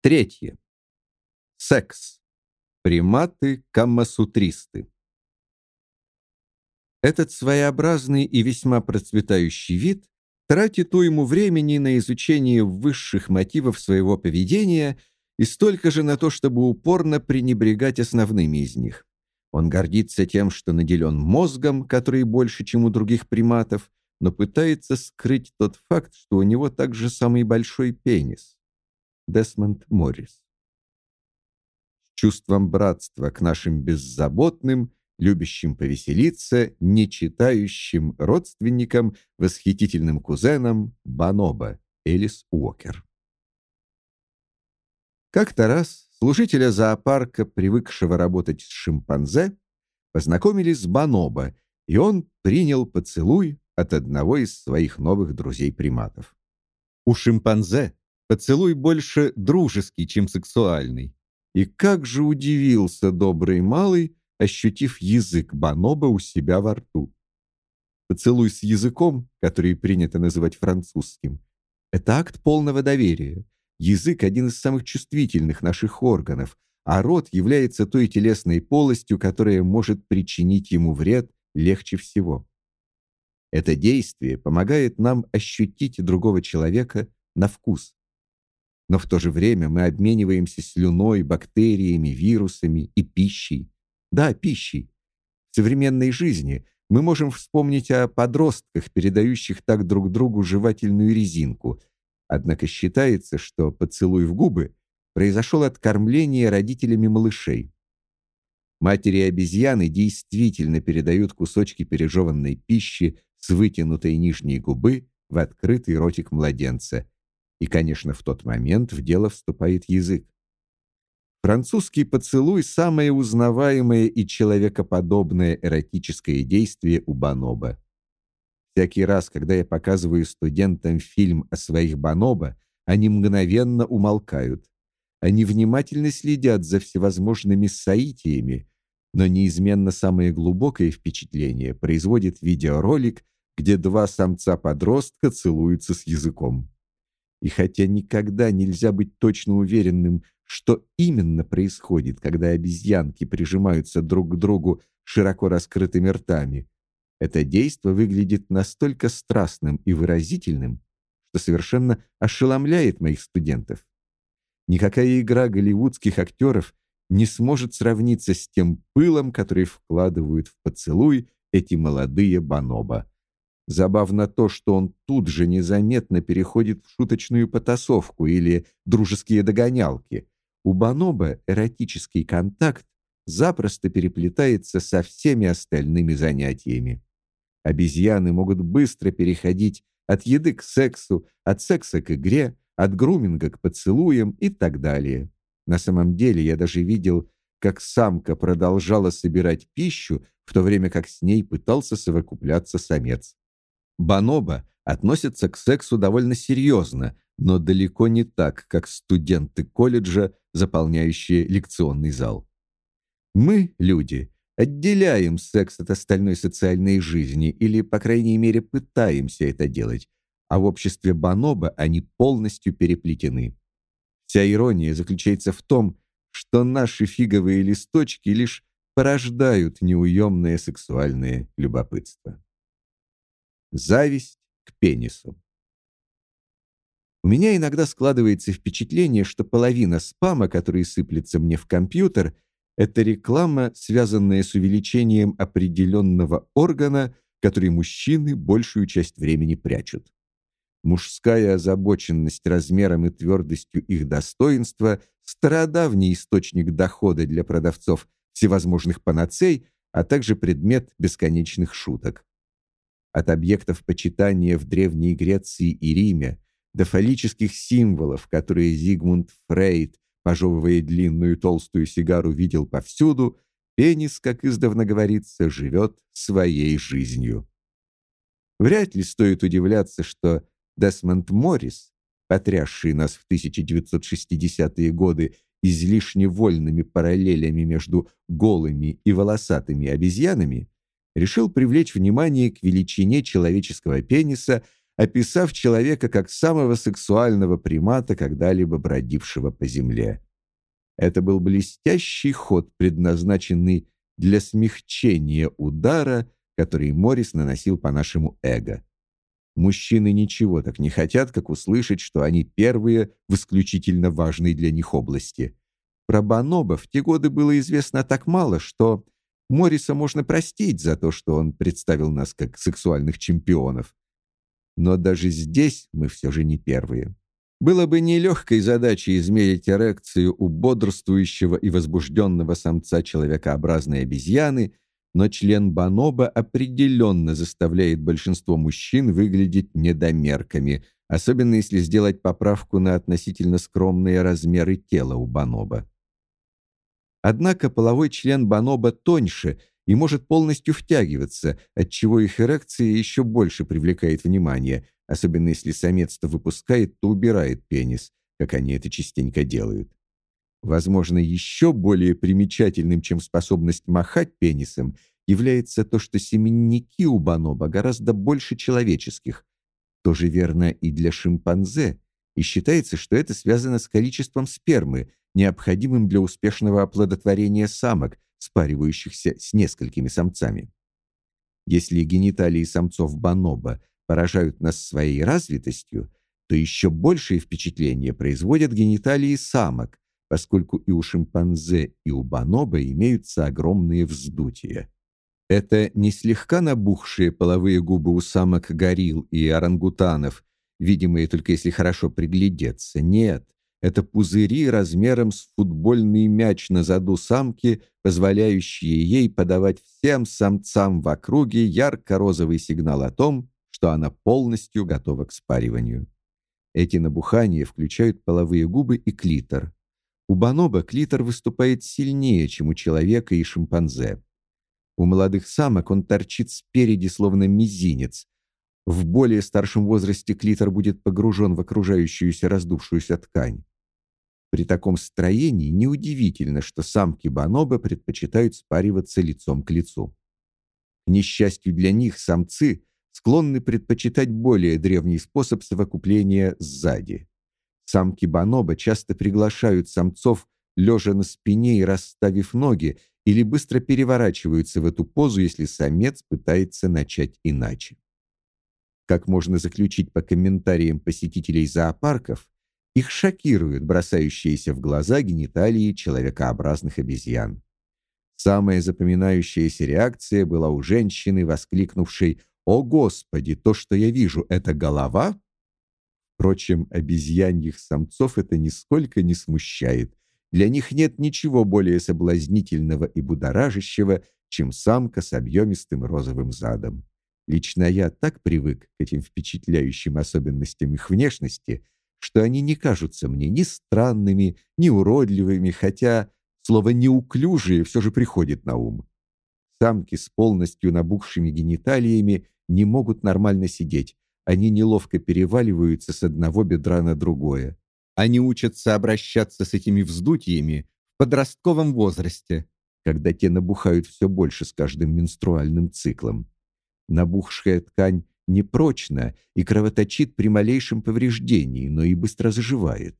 Третье. Секс. Приматы-камасутристы. Этот своеобразный и весьма процветающий вид тратит уйму времени на изучение высших мотивов своего поведения и столько же на то, чтобы упорно пренебрегать основными из них. Он гордится тем, что наделен мозгом, который больше, чем у других приматов, но пытается скрыть тот факт, что у него также самый большой пенис. Десмонд Моррис. С чувством братства к нашим беззаботным, любящим повеселиться, не читающим родственникам, восхитительным кузенам Баноба, Элис Уокер. Как-то раз служителя зоопарка, привыкшего работать с шимпанзе, познакомились с Баноба, и он принял поцелуй от одного из своих новых друзей-приматов. У шимпанзе Поцелуй больше дружеский, чем сексуальный. И как же удивился добрый малый, ощутив язык Баноба у себя во рту. Поцелуй с языком, который принято называть французским, это акт полного доверия. Язык один из самых чувствительных наших органов, а рот является той телесной полостью, которая может причинить ему вред легче всего. Это действие помогает нам ощутить другого человека на вкус но в то же время мы обмениваемся слюной, бактериями, вирусами и пищей. Да, пищей. В современной жизни мы можем вспомнить о подростках, передающих так друг другу жевательную резинку. Однако считается, что поцелуй в губы произошел от кормления родителями малышей. Матери обезьяны действительно передают кусочки пережеванной пищи с вытянутой нижней губы в открытый ротик младенца – и, конечно, в тот момент в дело вступает язык. Французский поцелуй самое узнаваемое и человекоподобное эротическое действие у Баноба. Всякий раз, когда я показываю студентам фильм о своих Баноба, они мгновенно умолкают. Они внимательно следят за всевозможными соитиями, но неизменно самое глубокое впечатление производит видеоролик, где два самца-подростка целуются с языком. И хотя никогда нельзя быть точно уверенным, что именно происходит, когда обезьянки прижимаются друг к другу широко раскрытыми ртами, это действо выглядит настолько страстным и выразительным, что совершенно ошеломляет моих студентов. Никакая игра голливудских актеров не сможет сравниться с тем пылом, который вкладывают в поцелуй эти молодые бонобо. Забавно то, что он тут же незаметно переходит в шуточную потасовку или дружеские догонялки. У Баноба эротический контакт запросто переплетается со всеми остальными занятиями. Обезьяны могут быстро переходить от еды к сексу, от секса к игре, от груминга к поцелуям и так далее. На самом деле я даже видел, как самка продолжала собирать пищу, в то время как с ней пытался совокупляться самец. Баноба относятся к сексу довольно серьезно, но далеко не так, как студенты колледжа, заполняющие лекционный зал. Мы, люди, отделяем секс от остальной социальной жизни или, по крайней мере, пытаемся это делать, а в обществе Баноба они полностью переплетены. Вся ирония заключается в том, что наши фиговые листочки лишь порождают неуемное сексуальное любопытство. Зависть к пенису. У меня иногда складывается впечатление, что половина спама, который сыплется мне в компьютер, это реклама, связанная с увеличением определенного органа, который мужчины большую часть времени прячут. Мужская озабоченность размером и твердостью их достоинства стародавний источник дохода для продавцов всевозможных панацей, а также предмет бесконечных шуток от объектов почитания в Древней Греции и Риме до фаллических символов, которые Зигмунд Фрейд, пожевывая длинную толстую сигару, видел повсюду, пенис, как издавна говорится, живет своей жизнью. Вряд ли стоит удивляться, что Десмонд Моррис, потрясший нас в 1960-е годы излишне вольными параллелями между голыми и волосатыми обезьянами, решил привлечь внимание к величине человеческого пениса, описав человека как самого сексуального примата, когда-либо бродившего по земле. Это был блестящий ход, предназначенный для смягчения удара, который Морис наносил по нашему эго. Мужчины ничего так не хотят, как услышать, что они первые в исключительно важной для них области. Про Баноба в те годы было известно так мало, что Морриса можно простить за то, что он представил нас как сексуальных чемпионов. Но даже здесь мы все же не первые. Было бы нелегкой задачей измерить эрекцию у бодрствующего и возбужденного самца человекообразной обезьяны, но член Баноба определенно заставляет большинство мужчин выглядеть недомерками, особенно если сделать поправку на относительно скромные размеры тела у Баноба. Однако половой член Баноба тоньше и может полностью втягиваться, отчего их эрекция еще больше привлекает внимание, особенно если самец то выпускает, то убирает пенис, как они это частенько делают. Возможно, еще более примечательным, чем способность махать пенисом, является то, что семенники у бонобо гораздо больше человеческих. Тоже верно и для шимпанзе, и считается, что это связано с количеством спермы, необходимым для успешного оплодотворения самок, спаривающихся с несколькими самцами. Если гениталии самцов бонобо поражают нас своей развитостью, то еще большее впечатление производят гениталии самок, поскольку и у шимпанзе, и у бонобо имеются огромные вздутия. Это не слегка набухшие половые губы у самок горилл и орангутанов, видимые только если хорошо приглядеться. Нет, это пузыри размером с футбольный мяч на заду самки, позволяющие ей подавать всем самцам в округе ярко-розовый сигнал о том, что она полностью готова к спариванию. Эти набухания включают половые губы и клитор. У бонобо клитор выступает сильнее, чем у человека и шимпанзе. У молодых самок он торчит спереди, словно мизинец. В более старшем возрасте клитор будет погружен в окружающуюся раздувшуюся ткань. При таком строении неудивительно, что самки бонобо предпочитают спариваться лицом к лицу. К несчастью для них, самцы склонны предпочитать более древний способ совокупления сзади. Самки бонобо часто приглашают самцов лежа на спине и расставив ноги, или быстро переворачиваются в эту позу, если самец пытается начать иначе. Как можно заключить по комментариям посетителей зоопарков, их шокируют бросающиеся в глаза гениталии человекообразных обезьян. Самая запоминающаяся реакция была у женщины, воскликнувшей: "О, господи, то, что я вижу, это голова?" Впрочем, обезьяньих самцов это нисколько не смущает. Для них нет ничего более соблазнительного и будоражащего, чем самка с объемистым розовым задом. Лично я так привык к этим впечатляющим особенностям их внешности, что они не кажутся мне ни странными, ни уродливыми, хотя слово неуклюжие все же приходит на ум. Самки с полностью набухшими гениталиями не могут нормально сидеть, они неловко переваливаются с одного бедра на другое. Они учатся обращаться с этими вздутиями в подростковом возрасте, когда те набухают все больше с каждым менструальным циклом. Набухшая ткань непрочна и кровоточит при малейшем повреждении, но и быстро заживает.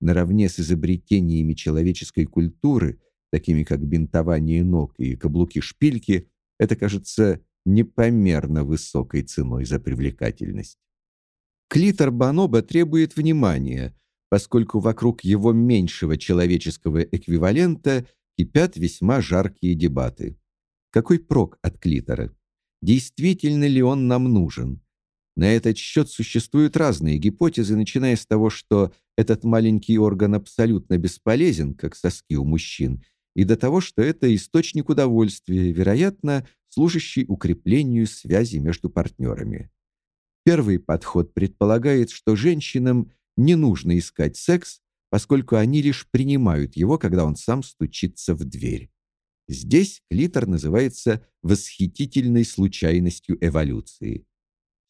Наравне с изобретениями человеческой культуры, такими как бинтование ног и каблуки-шпильки, это кажется непомерно высокой ценой за привлекательность. Клитор Баноба требует внимания, поскольку вокруг его меньшего человеческого эквивалента кипят весьма жаркие дебаты. Какой прок от клитора? Действительно ли он нам нужен? На этот счет существуют разные гипотезы, начиная с того, что этот маленький орган абсолютно бесполезен, как соски у мужчин, и до того, что это источник удовольствия, вероятно, служащий укреплению связи между партнерами. Первый подход предполагает, что женщинам не нужно искать секс, поскольку они лишь принимают его, когда он сам стучится в дверь. Здесь клитор называется восхитительной случайностью эволюции.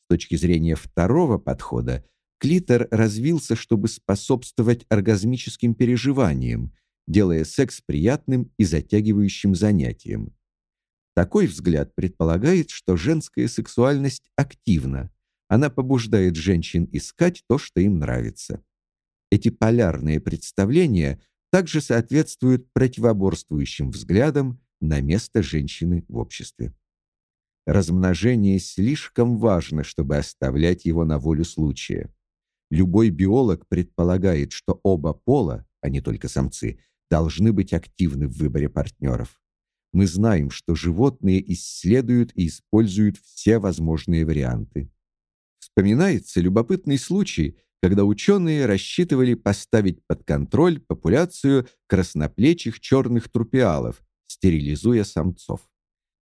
С точки зрения второго подхода, клитор развился, чтобы способствовать оргазмическим переживаниям, делая секс приятным и затягивающим занятием. Такой взгляд предполагает, что женская сексуальность активна. Она побуждает женщин искать то, что им нравится. Эти полярные представления также соответствуют противоборствующим взглядам на место женщины в обществе. Размножение слишком важно, чтобы оставлять его на волю случая. Любой биолог предполагает, что оба пола, а не только самцы, должны быть активны в выборе партнеров. Мы знаем, что животные исследуют и используют все возможные варианты. Вспоминается любопытный случай, когда ученые рассчитывали поставить под контроль популяцию красноплечих черных трупиалов, стерилизуя самцов.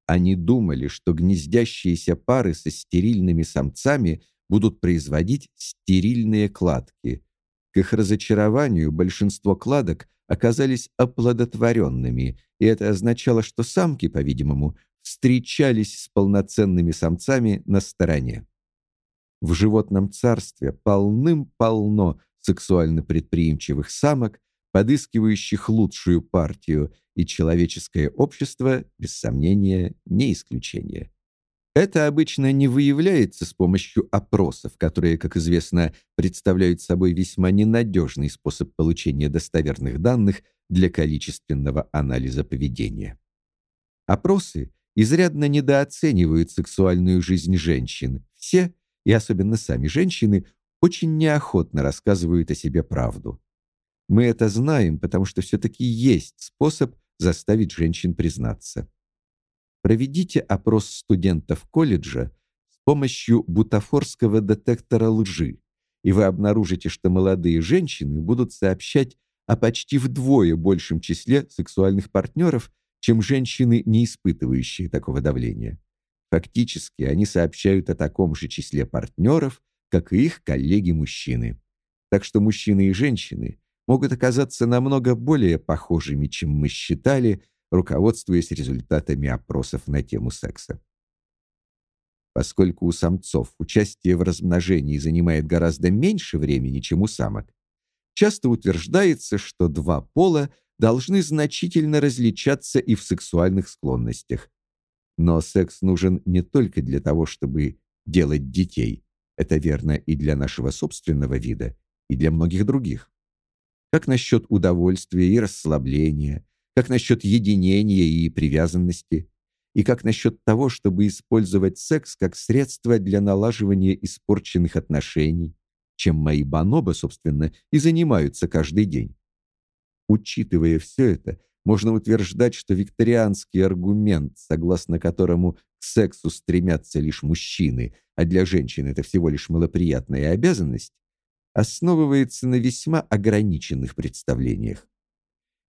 Они думали, что гнездящиеся пары со стерильными самцами будут производить стерильные кладки. К их разочарованию большинство кладок оказались оплодотворенными, и это означало, что самки, по-видимому, встречались с полноценными самцами на стороне. В животном царстве полным-полно сексуально предприимчивых самок, подыскивающих лучшую партию, и человеческое общество, без сомнения, не исключение. Это обычно не выявляется с помощью опросов, которые, как известно, представляют собой весьма ненадежный способ получения достоверных данных для количественного анализа поведения. Опросы изрядно недооценивают сексуальную жизнь женщин. Все и особенно сами женщины, очень неохотно рассказывают о себе правду. Мы это знаем, потому что все-таки есть способ заставить женщин признаться. Проведите опрос студентов колледжа с помощью бутафорского детектора лжи, и вы обнаружите, что молодые женщины будут сообщать о почти вдвое большем числе сексуальных партнеров, чем женщины, не испытывающие такого давления. Фактически они сообщают о таком же числе партнеров, как и их коллеги-мужчины. Так что мужчины и женщины могут оказаться намного более похожими, чем мы считали, руководствуясь результатами опросов на тему секса. Поскольку у самцов участие в размножении занимает гораздо меньше времени, чем у самок, часто утверждается, что два пола должны значительно различаться и в сексуальных склонностях, но секс нужен не только для того, чтобы делать детей. Это верно и для нашего собственного вида, и для многих других. Как насчет удовольствия и расслабления, как насчет единения и привязанности, и как насчет того, чтобы использовать секс как средство для налаживания испорченных отношений, чем мои бонобо, собственно, и занимаются каждый день. Учитывая все это, можно утверждать, что викторианский аргумент, согласно которому к сексу стремятся лишь мужчины, а для женщин это всего лишь малоприятная обязанность, основывается на весьма ограниченных представлениях.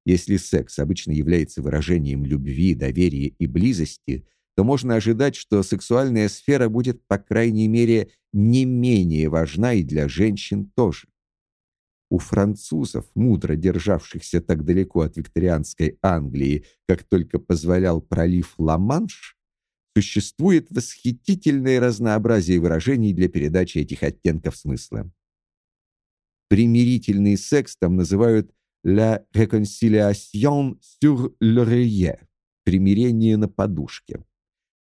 Если секс обычно является выражением любви, доверия и близости, то можно ожидать, что сексуальная сфера будет, по крайней мере, не менее важна и для женщин тоже. У французов, мудро державшихся так далеко от викторианской Англии, как только позволял пролив Ла-Манш, существует восхитительное разнообразие выражений для передачи этих оттенков смысла. Примирительный секс там называют la réconciliation sur l'oreiller примирение на подушке.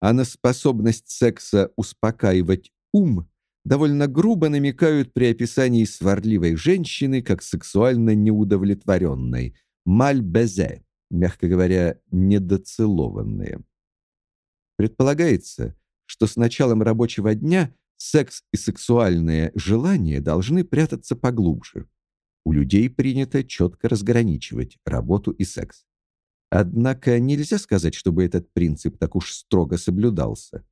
А на способность секса успокаивать ум довольно грубо намекают при описании сварливой женщины как сексуально неудовлетворенной, мальбезе, мягко говоря, недоцелованные. Предполагается, что с началом рабочего дня секс и сексуальные желания должны прятаться поглубже. У людей принято четко разграничивать работу и секс. Однако нельзя сказать, чтобы этот принцип так уж строго соблюдался.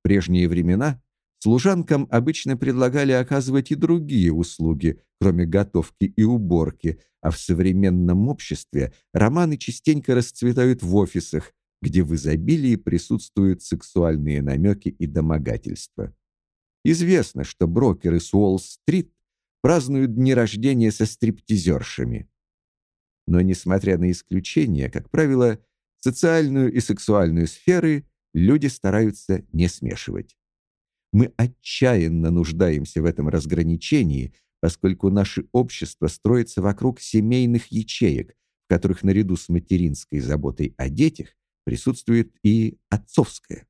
В прежние времена Служанкам обычно предлагали оказывать и другие услуги, кроме готовки и уборки, а в современном обществе романы частенько расцветают в офисах, где в изобилии присутствуют сексуальные намеки и домогательства. Известно, что брокеры с Уолл-стрит празднуют дни рождения со стриптизершами. Но несмотря на исключения, как правило, социальную и сексуальную сферы люди стараются не смешивать. Мы отчаянно нуждаемся в этом разграничении, поскольку наше общество строится вокруг семейных ячеек, в которых наряду с материнской заботой о детях присутствует и отцовская.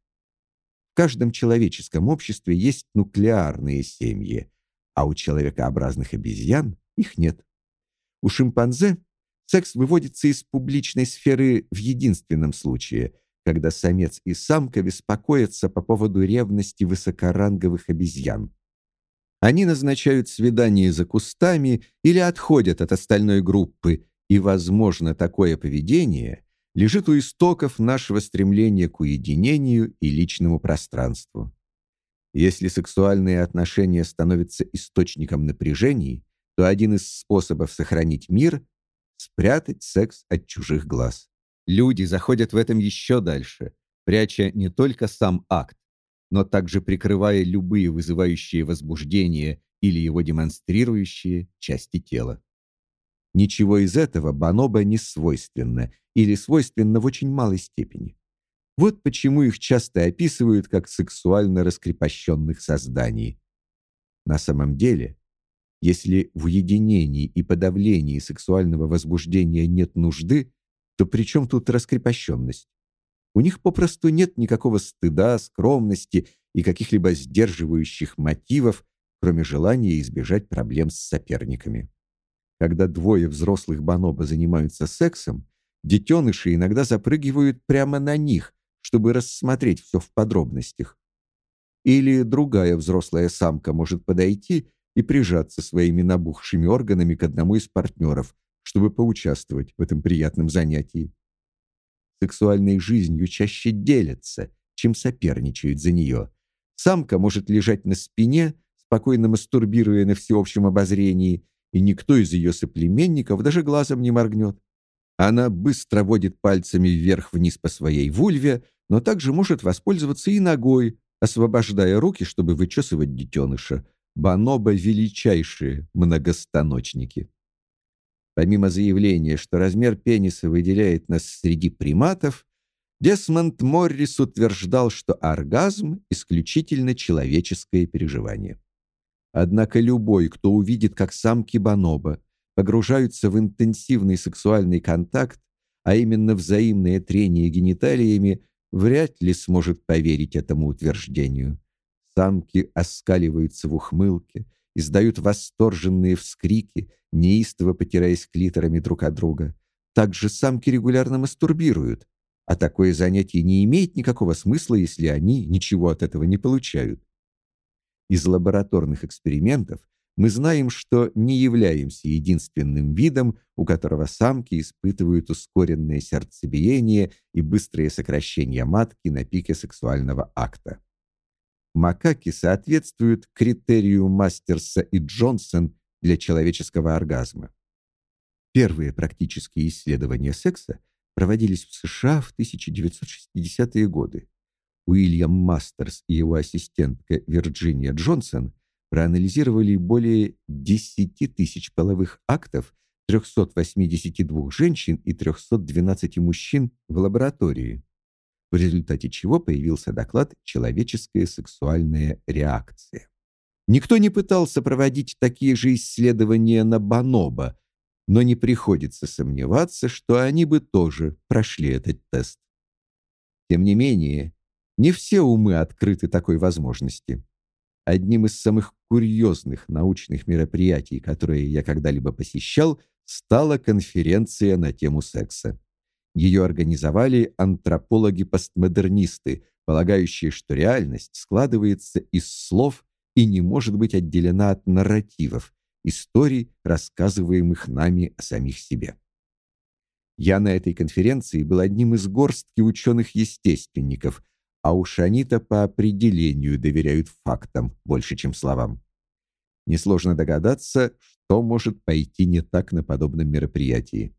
В каждом человеческом обществе есть нуклеарные семьи, а у человекообразных обезьян их нет. У шимпанзе секс выводится из публичной сферы в единственном случае, когда самец и самка беспокоятся по поводу ревности высокоранговых обезьян. Они назначают свидание за кустами или отходят от остальной группы, и, возможно, такое поведение лежит у истоков нашего стремления к уединению и личному пространству. Если сексуальные отношения становятся источником напряжений, то один из способов сохранить мир — спрятать секс от чужих глаз. Люди заходят в этом еще дальше, пряча не только сам акт, но также прикрывая любые вызывающие возбуждение или его демонстрирующие части тела. Ничего из этого бонобо не свойственно или свойственно в очень малой степени. Вот почему их часто описывают как сексуально раскрепощенных созданий. На самом деле, если в уединении и подавлении сексуального возбуждения нет нужды, то при чем тут раскрепощенность? У них попросту нет никакого стыда, скромности и каких-либо сдерживающих мотивов, кроме желания избежать проблем с соперниками. Когда двое взрослых бонобо занимаются сексом, детеныши иногда запрыгивают прямо на них, чтобы рассмотреть все в подробностях. Или другая взрослая самка может подойти и прижаться своими набухшими органами к одному из партнеров, чтобы поучаствовать в этом приятном занятии. Сексуальной жизнью чаще делятся, чем соперничают за нее. Самка может лежать на спине, спокойно мастурбируя на всеобщем обозрении, и никто из ее соплеменников даже глазом не моргнет. Она быстро водит пальцами вверх-вниз по своей вульве, но также может воспользоваться и ногой, освобождая руки, чтобы вычесывать детеныша. Бонобо — величайшие многостаночники. Помимо заявления, что размер пениса выделяет нас среди приматов, Десмонд Моррис утверждал, что оргазм — исключительно человеческое переживание. Однако любой, кто увидит, как самки бонобо погружаются в интенсивный сексуальный контакт, а именно взаимное трение гениталиями, вряд ли сможет поверить этому утверждению. Самки оскаливаются в ухмылке, издают восторженные вскрики, неистово потираясь клиторами друг от друга. Также самки регулярно мастурбируют, а такое занятие не имеет никакого смысла, если они ничего от этого не получают. Из лабораторных экспериментов мы знаем, что не являемся единственным видом, у которого самки испытывают ускоренное сердцебиение и быстрое сокращение матки на пике сексуального акта. Макаки соответствуют критерию Мастерса и Джонсон для человеческого оргазма. Первые практические исследования секса проводились в США в 1960-е годы. Уильям Мастерс и его ассистентка Вирджиния Джонсон проанализировали более 10 тысяч половых актов 382 женщин и 312 мужчин в лаборатории, в результате чего появился доклад «Человеческая сексуальная реакция». Никто не пытался проводить такие же исследования на бонобо, но не приходится сомневаться, что они бы тоже прошли этот тест. Тем не менее, не все умы открыты такой возможности. Одним из самых курьезных научных мероприятий, которые я когда-либо посещал, стала конференция на тему секса. Ее организовали антропологи-постмодернисты, полагающие, что реальность складывается из слов и не может быть отделена от нарративов, историй, рассказываемых нами о самих себе. Я на этой конференции был одним из горстки ученых-естественников, а уж они-то по определению доверяют фактам больше, чем словам. Несложно догадаться, что может пойти не так на подобном мероприятии.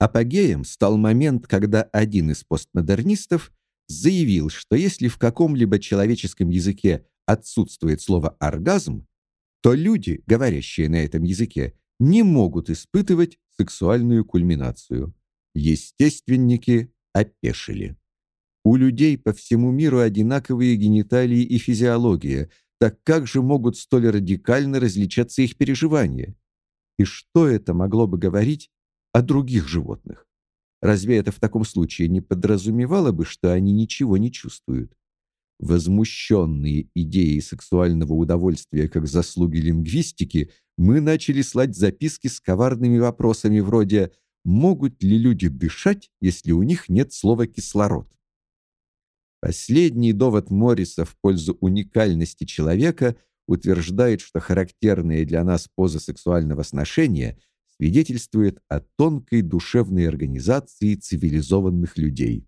Апогеем стал момент, когда один из постмодернистов заявил, что если в каком-либо человеческом языке отсутствует слово оргазм, то люди, говорящие на этом языке, не могут испытывать сексуальную кульминацию. Естественники опешили. У людей по всему миру одинаковые гениталии и физиология, так как же могут столь радикально различаться их переживания? И что это могло бы говорить о других животных. Разве это в таком случае не подразумевало бы, что они ничего не чувствуют? Возмущенные идеей сексуального удовольствия как заслуги лингвистики, мы начали слать записки с коварными вопросами вроде «Могут ли люди дышать, если у них нет слова «кислород»?» Последний довод Морриса в пользу уникальности человека утверждает, что характерная для нас поза сексуального сношения свидетельствует о тонкой душевной организации цивилизованных людей.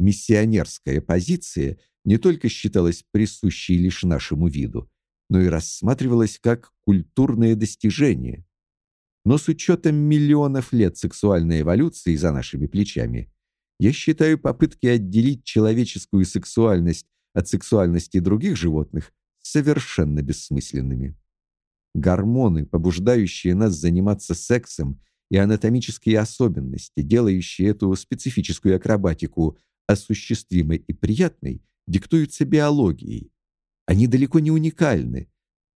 Миссионерская позиция не только считалась присущей лишь нашему виду, но и рассматривалась как культурное достижение. Но с учетом миллионов лет сексуальной эволюции за нашими плечами, я считаю попытки отделить человеческую сексуальность от сексуальности других животных совершенно бессмысленными. Гормоны, побуждающие нас заниматься сексом, и анатомические особенности, делающие эту специфическую акробатику осуществимой и приятной, диктуются биологией. Они далеко не уникальны.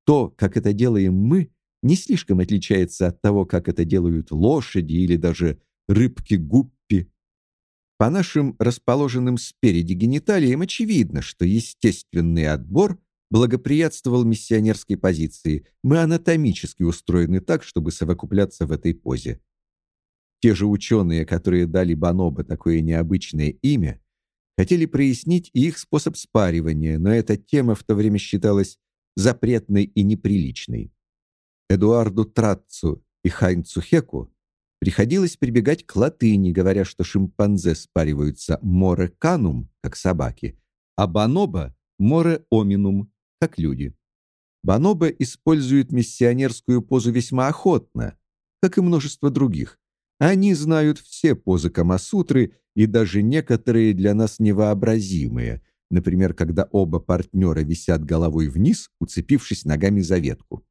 То, как это делаем мы, не слишком отличается от того, как это делают лошади или даже рыбки-гуппи. По нашим расположенным спереди гениталиям очевидно, что естественный отбор благоприятствовал миссионерской позиции. Мы анатомически устроены так, чтобы совокупляться в этой позе. Те же ученые, которые дали Бонобо такое необычное имя, хотели прояснить их способ спаривания, но эта тема в то время считалась запретной и неприличной. Эдуарду Траццу и Хайнцу Хеку приходилось прибегать к латыни, говоря, что шимпанзе спариваются море канум, как собаки, а бонобо море оминум, как люди. Бонобо используют миссионерскую позу весьма охотно, как и множество других. Они знают все позы Камасутры и даже некоторые для нас невообразимые, например, когда оба партнера висят головой вниз, уцепившись ногами за ветку.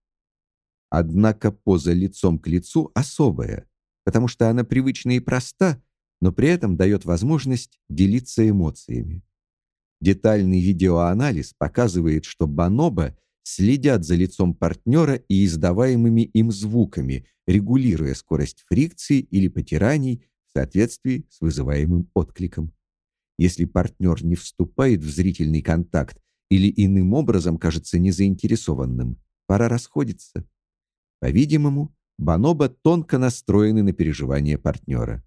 Однако поза лицом к лицу особая, потому что она привычна и проста, но при этом дает возможность делиться эмоциями. Детальный видеоанализ показывает, что бонобо следят за лицом партнера и издаваемыми им звуками, регулируя скорость фрикции или потираний в соответствии с вызываемым откликом. Если партнер не вступает в зрительный контакт или иным образом кажется незаинтересованным, пора расходиться. По-видимому, бонобо тонко настроены на переживания партнера.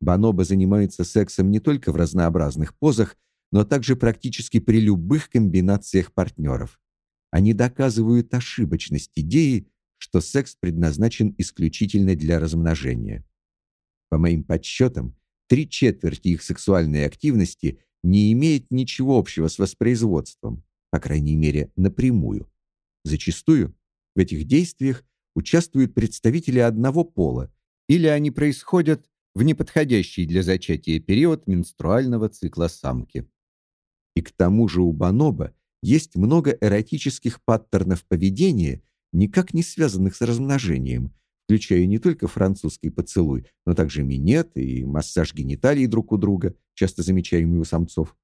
Бонобо занимаются сексом не только в разнообразных позах, но также практически при любых комбинациях партнеров. Они доказывают ошибочность идеи, что секс предназначен исключительно для размножения. По моим подсчетам, три четверти их сексуальной активности не имеет ничего общего с воспроизводством, по крайней мере, напрямую. Зачастую в этих действиях участвуют представители одного пола, или они происходят в неподходящий для зачатия период менструального цикла самки. И к тому же у бонобо есть много эротических паттернов поведения, никак не связанных с размножением, включая не только французский поцелуй, но также минет и массаж гениталий друг у друга, часто замечаемый у самцов.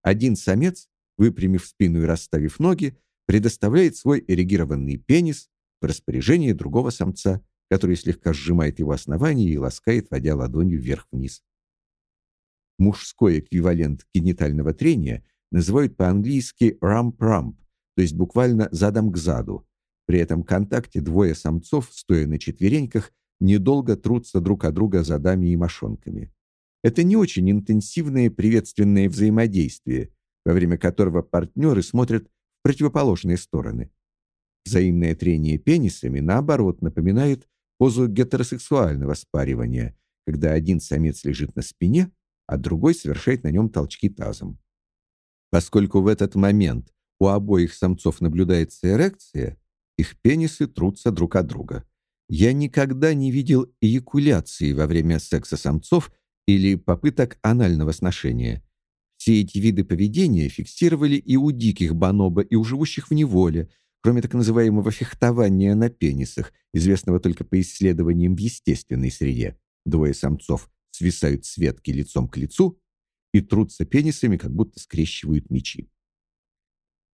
Один самец, выпрямив спину и расставив ноги, предоставляет свой эрегированный пенис в распоряжение другого самца, который слегка сжимает его основание и ласкает, водя ладонью вверх-вниз. Мужской эквивалент генитального трения называют по-английски rump-rump, то есть буквально задом к заду. При этом контакте двое самцов, стоя на четвереньках, недолго трутся друг о друга задами и мошонками. Это не очень интенсивное приветственное взаимодействие, во время которого партнеры смотрят в противоположные стороны. Взаимное трение пенисами, наоборот, напоминает позу гетеросексуального спаривания, когда один самец лежит на спине, а другой совершает на нем толчки тазом. Поскольку в этот момент у обоих самцов наблюдается эрекция, их пенисы трутся друг от друга. Я никогда не видел эякуляции во время секса самцов или попыток анального сношения. Все эти виды поведения фиксировали и у диких бонобо, и у живущих в неволе, кроме так называемого фехтования на пенисах, известного только по исследованиям в естественной среде. Двое самцов свисают с ветки лицом к лицу и трутся пенисами, как будто скрещивают мечи.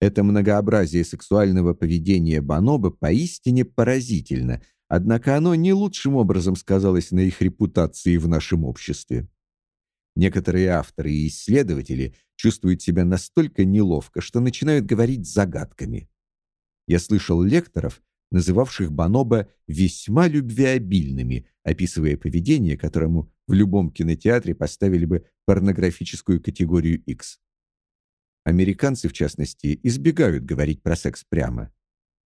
Это многообразие сексуального поведения бонобо поистине поразительно, однако оно не лучшим образом сказалось на их репутации в нашем обществе. Некоторые авторы и исследователи чувствуют себя настолько неловко, что начинают говорить загадками. Я слышал лекторов, называвших Баноба весьма любвеобильными, описывая поведение, которому в любом кинотеатре поставили бы порнографическую категорию X. Американцы, в частности, избегают говорить про секс прямо.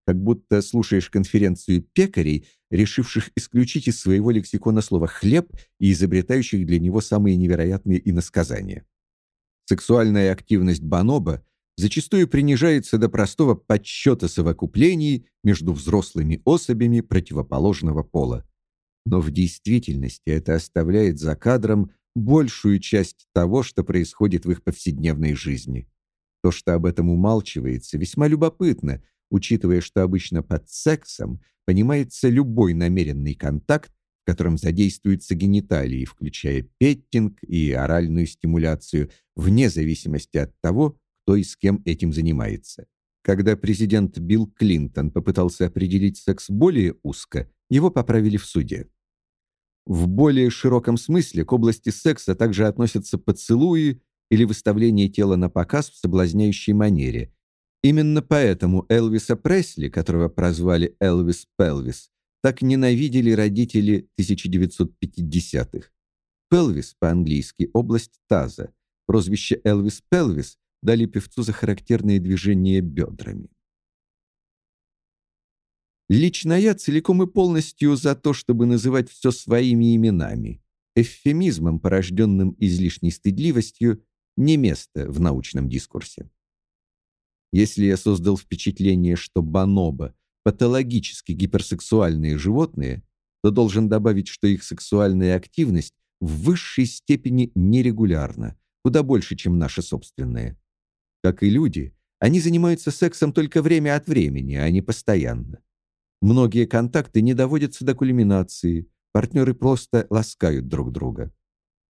Как будто слушаешь конференцию пекарей, решивших исключить из своего лексикона слово «хлеб» и изобретающих для него самые невероятные иносказания. Сексуальная активность Баноба зачастую принижается до простого подсчета совокуплений между взрослыми особями противоположного пола. Но в действительности это оставляет за кадром большую часть того, что происходит в их повседневной жизни. То, что об этом умалчивается, весьма любопытно, учитывая, что обычно под сексом понимается любой намеренный контакт, в котором задействуются гениталии, включая петтинг и оральную стимуляцию, вне зависимости от того, кто и с кем этим занимается. Когда президент Билл Клинтон попытался определить секс более узко, его поправили в суде. В более широком смысле к области секса также относятся поцелуи, или выставление тела на показ в соблазняющей манере. Именно поэтому Элвиса Пресли, которого прозвали Элвис Пелвис, так ненавидели родители 1950-х. Пелвис по-английски область таза. Прозвище Элвис Пелвис дали певцу за характерные движения бедрами. Лично я целиком и полностью за то, чтобы называть все своими именами. Эвфемизмом, порожденным излишней стыдливостью, не место в научном дискурсе. Если я создал впечатление, что бонобо патологически гиперсексуальные животные, то должен добавить, что их сексуальная активность в высшей степени нерегулярна, куда больше, чем наша собственная. Как и люди, они занимаются сексом только время от времени, а не постоянно. Многие контакты не доводятся до кульминации, партнеры просто ласкают друг друга.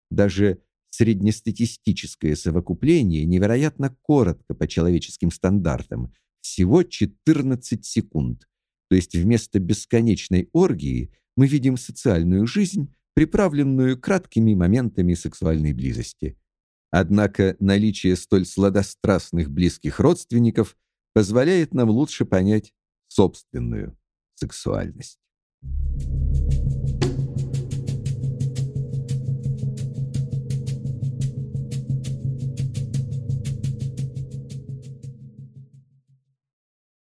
Даже среднестатистическое совокупление невероятно коротко по человеческим стандартам, всего 14 секунд. То есть вместо бесконечной оргии мы видим социальную жизнь, приправленную краткими моментами сексуальной близости. Однако наличие столь сладострастных близких родственников позволяет нам лучше понять собственную сексуальность.